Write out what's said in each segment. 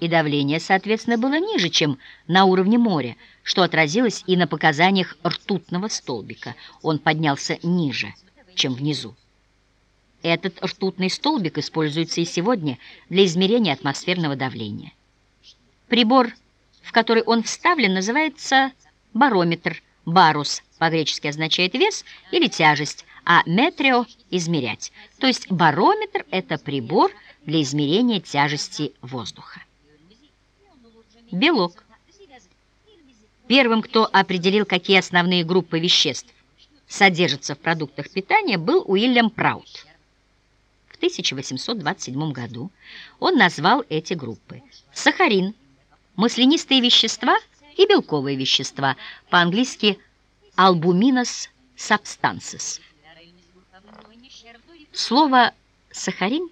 и давление, соответственно, было ниже, чем на уровне моря, что отразилось и на показаниях ртутного столбика. Он поднялся ниже, чем внизу. Этот ртутный столбик используется и сегодня для измерения атмосферного давления. Прибор, в который он вставлен, называется барометр. Барус по-гречески означает вес или тяжесть, а метрио – измерять. То есть барометр – это прибор для измерения тяжести воздуха. Белок. Первым, кто определил, какие основные группы веществ содержатся в продуктах питания, был Уильям Праут. В 1827 году он назвал эти группы сахарин, маслянистые вещества и белковые вещества, по-английски albuminous substances. Слово «сахарин»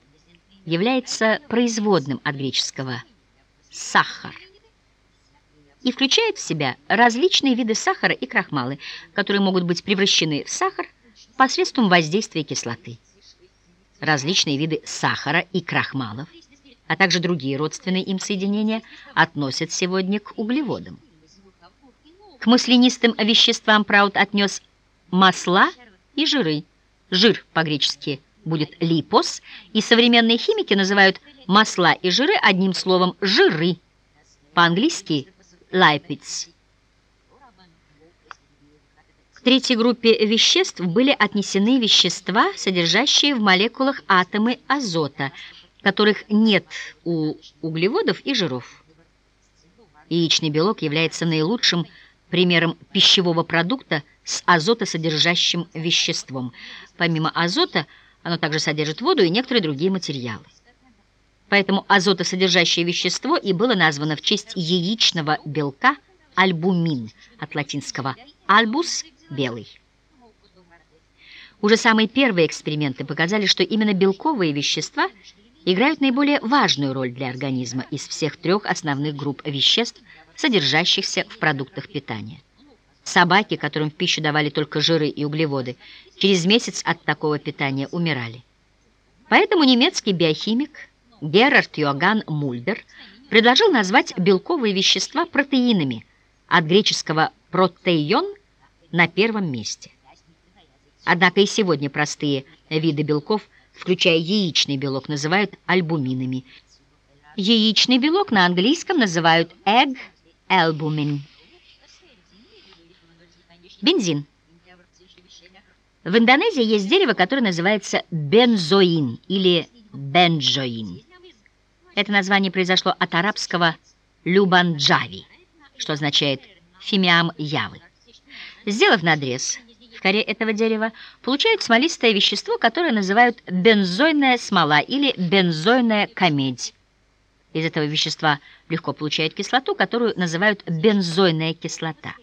является производным от греческого «сахар» и включает в себя различные виды сахара и крахмалы, которые могут быть превращены в сахар посредством воздействия кислоты различные виды сахара и крахмалов, а также другие родственные им соединения относят сегодня к углеводам. К маслянистым веществам Праут отнес масла и жиры. Жир по-гречески будет липос, и современные химики называют масла и жиры одним словом «жиры», по-английски «lipids» третьей группе веществ были отнесены вещества, содержащие в молекулах атомы азота, которых нет у углеводов и жиров. Яичный белок является наилучшим примером пищевого продукта с азотосодержащим веществом. Помимо азота, оно также содержит воду и некоторые другие материалы. Поэтому азотосодержащее вещество и было названо в честь яичного белка альбумин от латинского «альбус» белый. Уже самые первые эксперименты показали, что именно белковые вещества играют наиболее важную роль для организма из всех трех основных групп веществ, содержащихся в продуктах питания. Собаки, которым в пищу давали только жиры и углеводы, через месяц от такого питания умирали. Поэтому немецкий биохимик Герард Йоганн Мульдер предложил назвать белковые вещества протеинами, от греческого «протеион» на первом месте. Однако и сегодня простые виды белков, включая яичный белок, называют альбуминами. Яичный белок на английском называют egg albumin. Бензин. В Индонезии есть дерево, которое называется бензоин или бенджоин. Это название произошло от арабского любанджави, что означает фимиам явы. Сделав надрез в коре этого дерева, получают смолистое вещество, которое называют бензойная смола или бензойная комедь. Из этого вещества легко получают кислоту, которую называют бензойная кислота.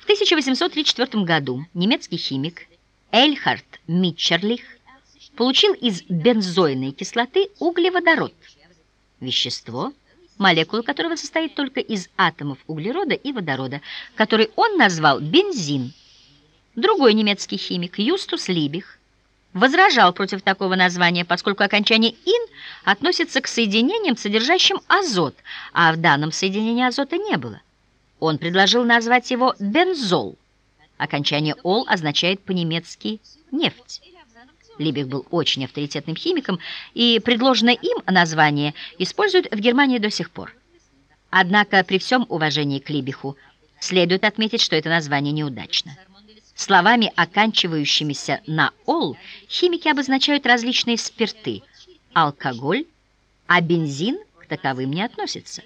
В 1834 году немецкий химик Эльхард Митчерлих получил из бензойной кислоты углеводород, вещество – молекула которого состоит только из атомов углерода и водорода, который он назвал бензин. Другой немецкий химик, Юстус Либих, возражал против такого названия, поскольку окончание «ин» относится к соединениям, содержащим азот, а в данном соединении азота не было. Он предложил назвать его бензол. Окончание «ол» означает по-немецки «нефть». Либих был очень авторитетным химиком, и предложенное им название используют в Германии до сих пор. Однако при всем уважении к Либиху следует отметить, что это название неудачно. Словами, оканчивающимися на «ол», химики обозначают различные спирты, алкоголь, а бензин к таковым не относится.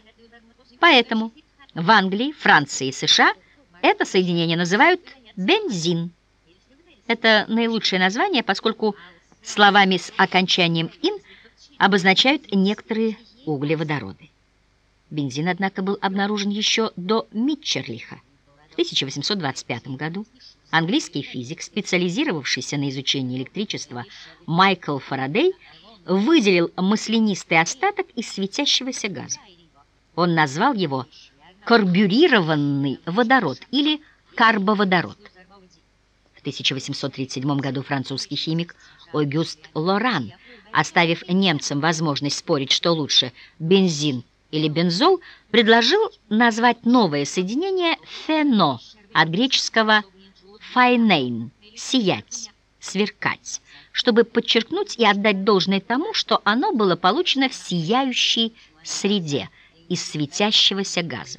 Поэтому в Англии, Франции и США это соединение называют бензин. Это наилучшее название, поскольку словами с окончанием «ин» обозначают некоторые углеводороды. Бензин, однако, был обнаружен еще до Митчерлиха. В 1825 году английский физик, специализировавшийся на изучении электричества Майкл Фарадей, выделил маслянистый остаток из светящегося газа. Он назвал его карбюрированный водород или карбоводород. 1837 году французский химик Огюст Лоран, оставив немцам возможность спорить, что лучше – бензин или бензол, предложил назвать новое соединение фено от греческого файнейн – сиять, сверкать, чтобы подчеркнуть и отдать должное тому, что оно было получено в сияющей среде из светящегося газа.